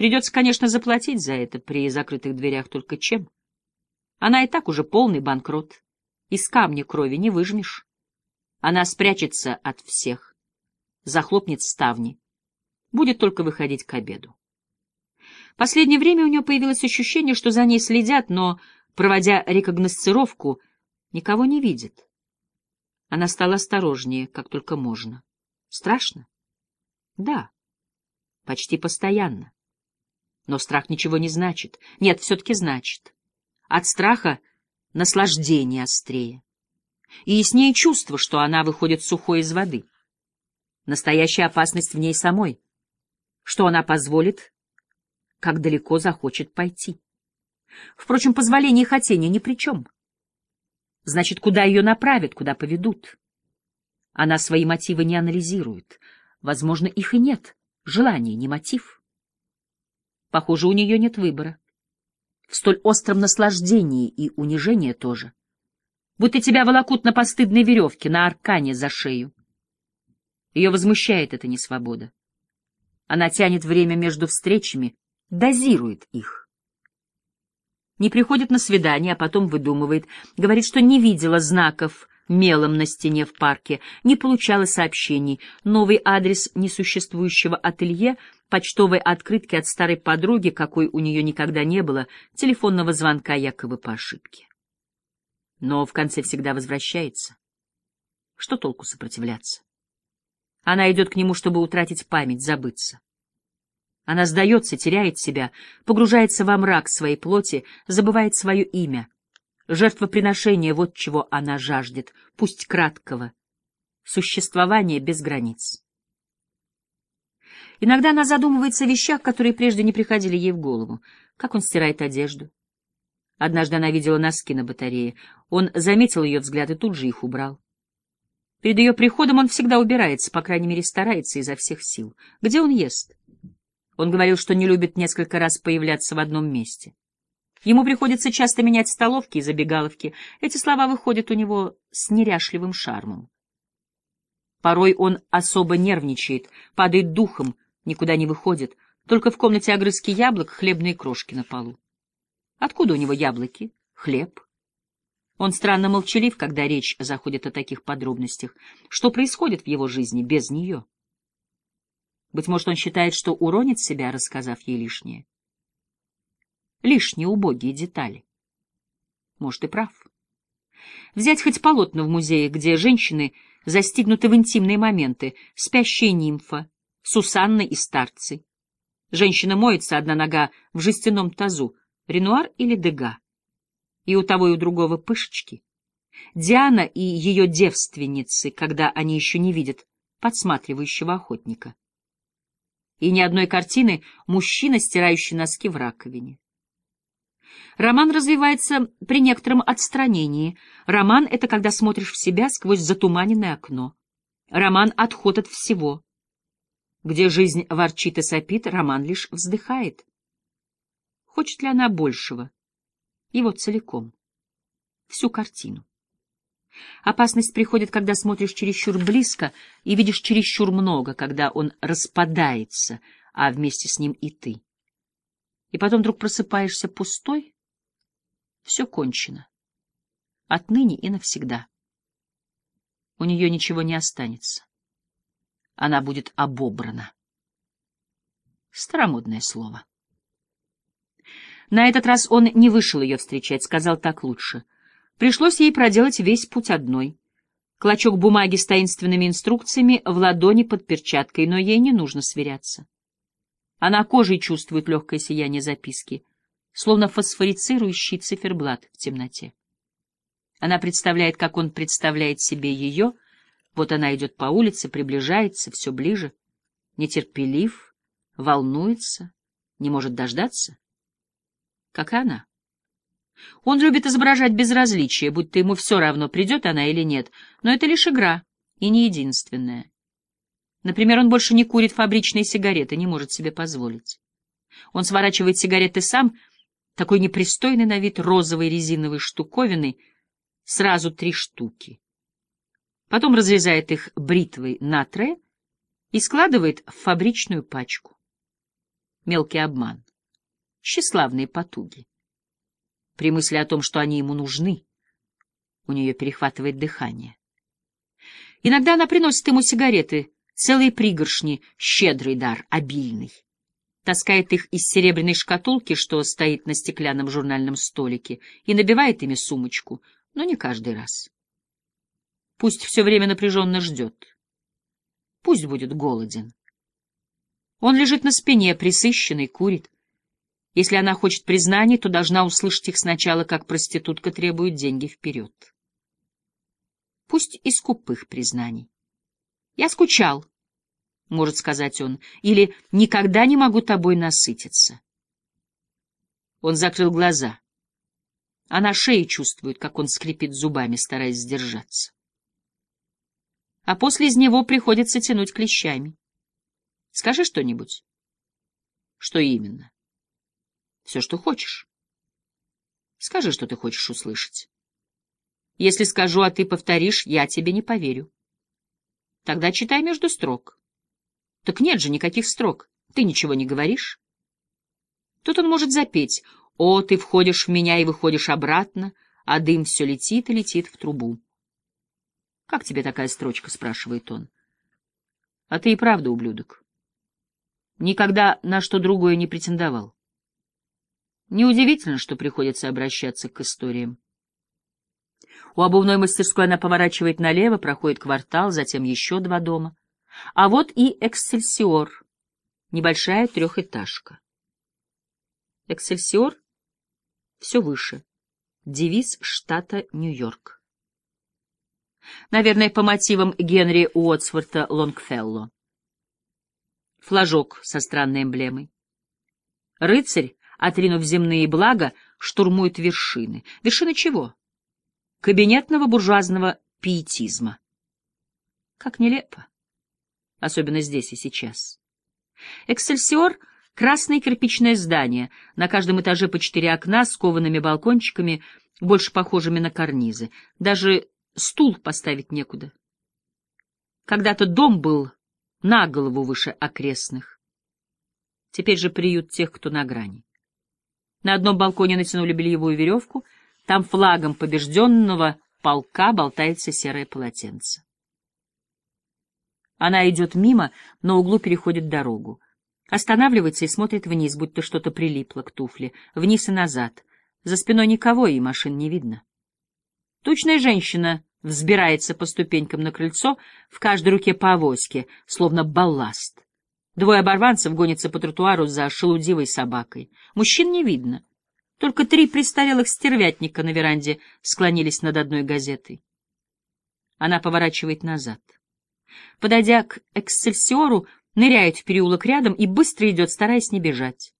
Придется, конечно, заплатить за это при закрытых дверях, только чем? Она и так уже полный банкрот. Из камня крови не выжмешь. Она спрячется от всех, захлопнет ставни, будет только выходить к обеду. Последнее время у нее появилось ощущение, что за ней следят, но, проводя рекогносцировку, никого не видит. Она стала осторожнее, как только можно. Страшно? Да, почти постоянно. Но страх ничего не значит. Нет, все-таки значит. От страха наслаждение острее. И яснее чувство, что она выходит сухой из воды. Настоящая опасность в ней самой. Что она позволит, как далеко захочет пойти. Впрочем, позволение и хотение ни при чем. Значит, куда ее направят, куда поведут. Она свои мотивы не анализирует. Возможно, их и нет. Желание не мотив. Похоже, у нее нет выбора. В столь остром наслаждении и унижении тоже. Будто тебя волокут на постыдной веревке, на аркане за шею. Ее возмущает эта несвобода. Она тянет время между встречами, дозирует их. Не приходит на свидание, а потом выдумывает, говорит, что не видела знаков мелом на стене в парке, не получала сообщений, новый адрес несуществующего ателье, почтовой открытки от старой подруги, какой у нее никогда не было, телефонного звонка якобы по ошибке. Но в конце всегда возвращается. Что толку сопротивляться? Она идет к нему, чтобы утратить память, забыться. Она сдается, теряет себя, погружается во мрак своей плоти, забывает свое имя. Жертвоприношение — вот чего она жаждет, пусть краткого. Существование без границ. Иногда она задумывается о вещах, которые прежде не приходили ей в голову. Как он стирает одежду? Однажды она видела носки на батарее. Он заметил ее взгляд и тут же их убрал. Перед ее приходом он всегда убирается, по крайней мере, старается изо всех сил. Где он ест? Он говорил, что не любит несколько раз появляться в одном месте. Ему приходится часто менять столовки и забегаловки. Эти слова выходят у него с неряшливым шармом. Порой он особо нервничает, падает духом, никуда не выходит, только в комнате огрызки яблок, хлебные крошки на полу. Откуда у него яблоки, хлеб? Он странно молчалив, когда речь заходит о таких подробностях. Что происходит в его жизни без нее? Быть может, он считает, что уронит себя, рассказав ей лишнее. Лишние убогие детали. Может, и прав. Взять хоть полотна в музее, где женщины застигнуты в интимные моменты, спящая нимфа, Сусанна и старцы. Женщина моется, одна нога в жестяном тазу, Ренуар или Дега. И у того и у другого пышечки. Диана и ее девственницы, когда они еще не видят подсматривающего охотника и ни одной картины «Мужчина, стирающий носки в раковине». Роман развивается при некотором отстранении. Роман — это когда смотришь в себя сквозь затуманенное окно. Роман — отход от всего. Где жизнь ворчит и сопит, роман лишь вздыхает. Хочет ли она большего? Его целиком. Всю картину. Опасность приходит, когда смотришь чересчур близко и видишь чересчур много, когда он распадается, а вместе с ним и ты. И потом вдруг просыпаешься пустой, все кончено. Отныне и навсегда. У нее ничего не останется. Она будет обобрана. Старомодное слово. На этот раз он не вышел ее встречать, сказал так лучше — Пришлось ей проделать весь путь одной. Клочок бумаги с таинственными инструкциями в ладони под перчаткой, но ей не нужно сверяться. Она кожей чувствует легкое сияние записки, словно фосфорицирующий циферблат в темноте. Она представляет, как он представляет себе ее, вот она идет по улице, приближается все ближе, нетерпелив, волнуется, не может дождаться. Как и она. Он любит изображать безразличие, будто ему все равно, придет она или нет, но это лишь игра, и не единственная. Например, он больше не курит фабричные сигареты, не может себе позволить. Он сворачивает сигареты сам, такой непристойный на вид розовой резиновой штуковины, сразу три штуки. Потом разрезает их бритвой на тре и складывает в фабричную пачку. мелкий обман, тщеславные потуги. При мысли о том, что они ему нужны, у нее перехватывает дыхание. Иногда она приносит ему сигареты, целые пригоршни, щедрый дар, обильный. Таскает их из серебряной шкатулки, что стоит на стеклянном журнальном столике, и набивает ими сумочку, но не каждый раз. Пусть все время напряженно ждет. Пусть будет голоден. Он лежит на спине, присыщенный, курит. Если она хочет признаний, то должна услышать их сначала, как проститутка требует деньги вперед. Пусть из скупых признаний. «Я скучал», — может сказать он, или «никогда не могу тобой насытиться». Он закрыл глаза. Она шеей чувствует, как он скрипит зубами, стараясь сдержаться. А после из него приходится тянуть клещами. Скажи что-нибудь. Что именно? Все, что хочешь. Скажи, что ты хочешь услышать. Если скажу, а ты повторишь, я тебе не поверю. Тогда читай между строк. Так нет же никаких строк. Ты ничего не говоришь. Тут он может запеть. О, ты входишь в меня и выходишь обратно, а дым все летит и летит в трубу. Как тебе такая строчка, спрашивает он. А ты и правда ублюдок. Никогда на что другое не претендовал. Неудивительно, что приходится обращаться к историям. У обувной мастерской она поворачивает налево, проходит квартал, затем еще два дома. А вот и «Эксельсиор», небольшая трехэтажка. «Эксельсиор» все выше. Девиз штата Нью-Йорк. Наверное, по мотивам Генри Уотсворта Лонгфелло флажок со странной эмблемой. Рыцарь, отринув земные блага, штурмует вершины. Вершины чего? Кабинетного буржуазного пиетизма. Как нелепо. Особенно здесь и сейчас. «Эксельсиор» — красное кирпичное здание, на каждом этаже по четыре окна с коваными балкончиками, больше похожими на карнизы. Даже стул поставить некуда. Когда-то дом был на голову выше окрестных. Теперь же приют тех, кто на грани. На одном балконе натянули бельевую веревку, там флагом побежденного полка болтается серое полотенце. Она идет мимо, на углу переходит дорогу. Останавливается и смотрит вниз, будто что-то прилипло к туфле, вниз и назад. За спиной никого, и машин не видно. Тучная женщина взбирается по ступенькам на крыльцо, в каждой руке по авоське, словно балласт. Двое оборванцев гонятся по тротуару за шелудивой собакой. Мужчин не видно. Только три престарелых стервятника на веранде склонились над одной газетой. Она поворачивает назад. Подойдя к «Эксцельсиору», ныряет в переулок рядом и быстро идет, стараясь не бежать.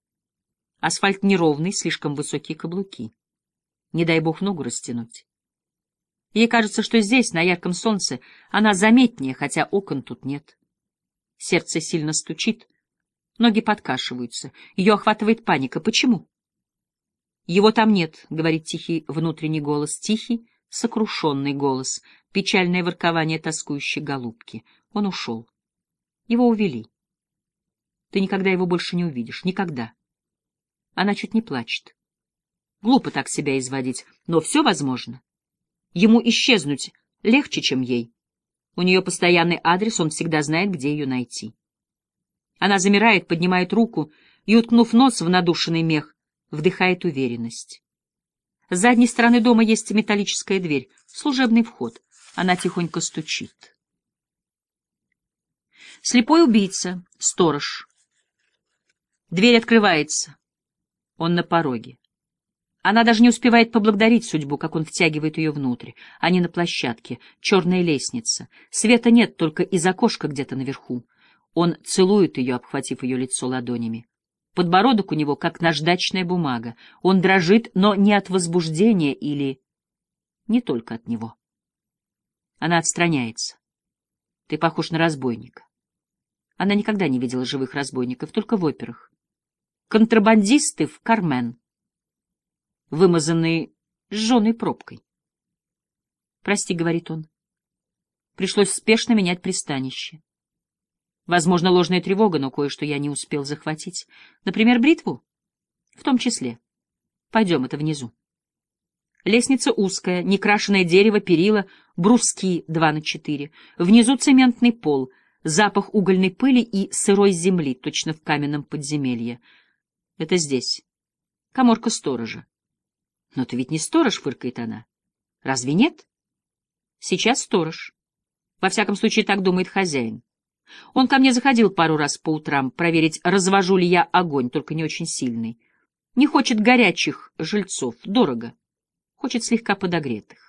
Асфальт неровный, слишком высокие каблуки. Не дай бог ногу растянуть. Ей кажется, что здесь, на ярком солнце, она заметнее, хотя окон тут нет. Сердце сильно стучит, ноги подкашиваются, ее охватывает паника. Почему? Его там нет, — говорит тихий внутренний голос, тихий, сокрушенный голос, печальное воркование тоскующей голубки. Он ушел. Его увели. Ты никогда его больше не увидишь. Никогда. Она чуть не плачет. Глупо так себя изводить, но все возможно. Ему исчезнуть легче, чем ей. У нее постоянный адрес, он всегда знает, где ее найти. Она замирает, поднимает руку и, уткнув нос в надушенный мех, вдыхает уверенность. С задней стороны дома есть металлическая дверь, служебный вход. Она тихонько стучит. Слепой убийца, сторож. Дверь открывается. Он на пороге. Она даже не успевает поблагодарить судьбу, как он втягивает ее внутрь. Они на площадке, черная лестница. Света нет, только из окошка где-то наверху. Он целует ее, обхватив ее лицо ладонями. Подбородок у него, как наждачная бумага. Он дрожит, но не от возбуждения или... Не только от него. Она отстраняется. Ты похож на разбойника. Она никогда не видела живых разбойников, только в операх. Контрабандисты в Кармен вымазанный сжженной пробкой. «Прости», — говорит он. Пришлось спешно менять пристанище. Возможно, ложная тревога, но кое-что я не успел захватить. Например, бритву? В том числе. Пойдем, это внизу. Лестница узкая, некрашенное дерево, перила, бруски два на четыре. Внизу цементный пол, запах угольной пыли и сырой земли, точно в каменном подземелье. Это здесь. Коморка сторожа. Но ты ведь не сторож, фыркает она. Разве нет? Сейчас сторож. Во всяком случае, так думает хозяин. Он ко мне заходил пару раз по утрам проверить, развожу ли я огонь, только не очень сильный. Не хочет горячих жильцов, дорого. Хочет слегка подогретых.